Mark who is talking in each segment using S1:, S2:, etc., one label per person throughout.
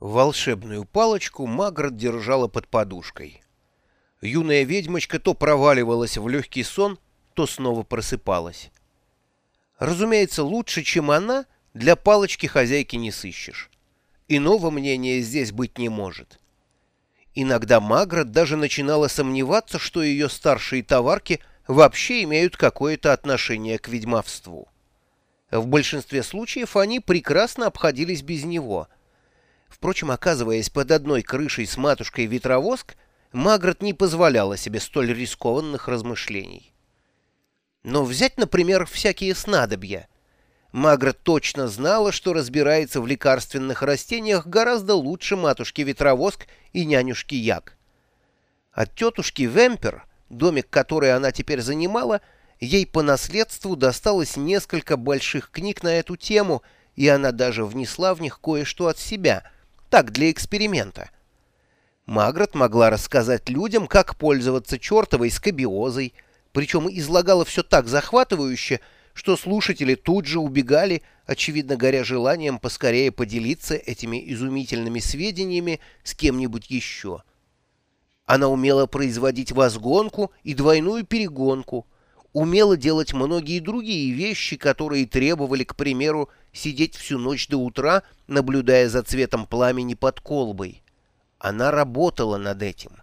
S1: Волшебную палочку Маград держала под подушкой. Юная ведьмочка то проваливалась в легкий сон, то снова просыпалась. Разумеется, лучше, чем она, для палочки хозяйки не сыщешь. Иного мнения здесь быть не может. Иногда Маград даже начинала сомневаться, что ее старшие товарки вообще имеют какое-то отношение к ведьмовству. В большинстве случаев они прекрасно обходились без него — Впрочем, оказываясь под одной крышей с матушкой Ветровоск, Магрот не позволяла себе столь рискованных размышлений. Но взять, например, всякие снадобья. Магрот точно знала, что разбирается в лекарственных растениях гораздо лучше матушки Ветровоск и нянюшки Як. От тетушки Вемпер, домик который она теперь занимала, ей по наследству досталось несколько больших книг на эту тему, и она даже внесла в них кое-что от себя — так, для эксперимента. Магрот могла рассказать людям, как пользоваться чертовой скобиозой, причем излагала все так захватывающе, что слушатели тут же убегали, очевидно горя желанием поскорее поделиться этими изумительными сведениями с кем-нибудь еще. Она умела производить возгонку и двойную перегонку, умела делать многие другие вещи, которые требовали, к примеру, сидеть всю ночь до утра, наблюдая за цветом пламени под колбой. Она работала над этим.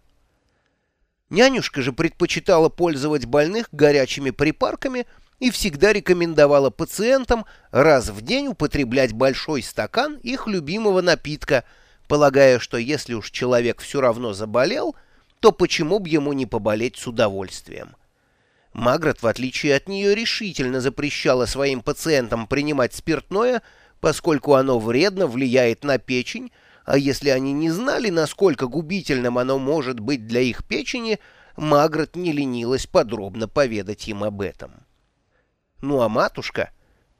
S1: Нянюшка же предпочитала пользовать больных горячими припарками и всегда рекомендовала пациентам раз в день употреблять большой стакан их любимого напитка, полагая, что если уж человек все равно заболел, то почему бы ему не поболеть с удовольствием. Магрот, в отличие от нее, решительно запрещала своим пациентам принимать спиртное, поскольку оно вредно влияет на печень, а если они не знали, насколько губительным оно может быть для их печени, Магрот не ленилась подробно поведать им об этом. Ну а матушка...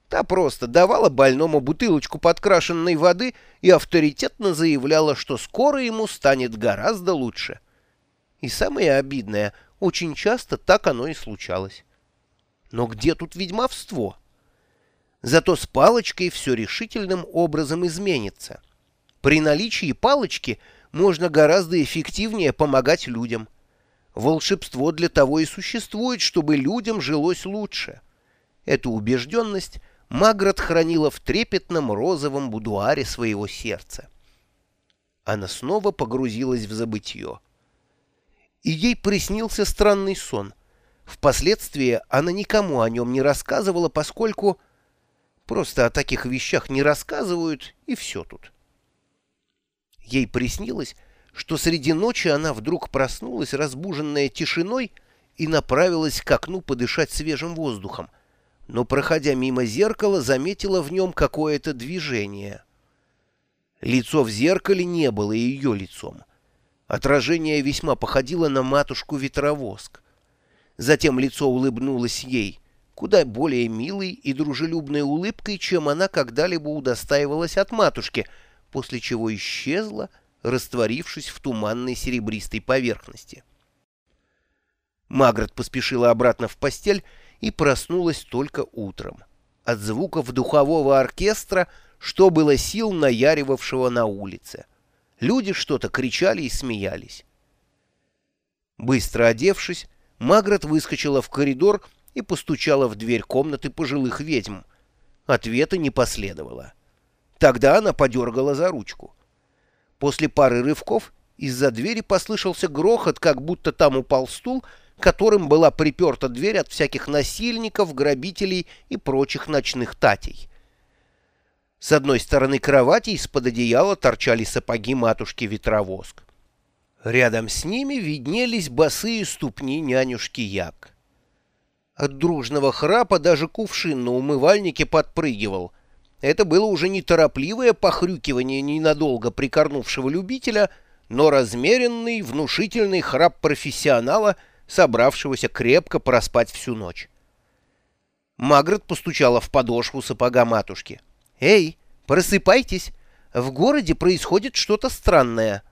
S1: Та просто давала больному бутылочку подкрашенной воды и авторитетно заявляла, что скоро ему станет гораздо лучше. И самое обидное, очень часто так оно и случалось. Но где тут ведьмовство? Зато с палочкой все решительным образом изменится. При наличии палочки можно гораздо эффективнее помогать людям. Волшебство для того и существует, чтобы людям жилось лучше. Эту убежденность Магрот хранила в трепетном розовом будуаре своего сердца. Она снова погрузилась в забытье и ей приснился странный сон. Впоследствии она никому о нем не рассказывала, поскольку просто о таких вещах не рассказывают, и все тут. Ей приснилось, что среди ночи она вдруг проснулась, разбуженная тишиной, и направилась к окну подышать свежим воздухом, но, проходя мимо зеркала, заметила в нем какое-то движение. Лицо в зеркале не было ее лицом. Отражение весьма походило на матушку-ветровоск. Затем лицо улыбнулось ей, куда более милой и дружелюбной улыбкой, чем она когда-либо удостаивалась от матушки, после чего исчезла, растворившись в туманной серебристой поверхности. Магрот поспешила обратно в постель и проснулась только утром. От звуков духового оркестра, что было сил наяривавшего на улице. Люди что-то кричали и смеялись. Быстро одевшись, Магрот выскочила в коридор и постучала в дверь комнаты пожилых ведьм. Ответа не последовало. Тогда она подергала за ручку. После пары рывков из-за двери послышался грохот, как будто там упал стул, которым была приперта дверь от всяких насильников, грабителей и прочих ночных татей. С одной стороны кровати из-под одеяла торчали сапоги матушки-ветровоск. Рядом с ними виднелись босые ступни нянюшки Як. От дружного храпа даже кувшин на умывальнике подпрыгивал. Это было уже не торопливое похрюкивание ненадолго прикорнувшего любителя, но размеренный, внушительный храп профессионала, собравшегося крепко проспать всю ночь. Магрот постучала в подошву сапога матушки — «Эй, просыпайтесь! В городе происходит что-то странное».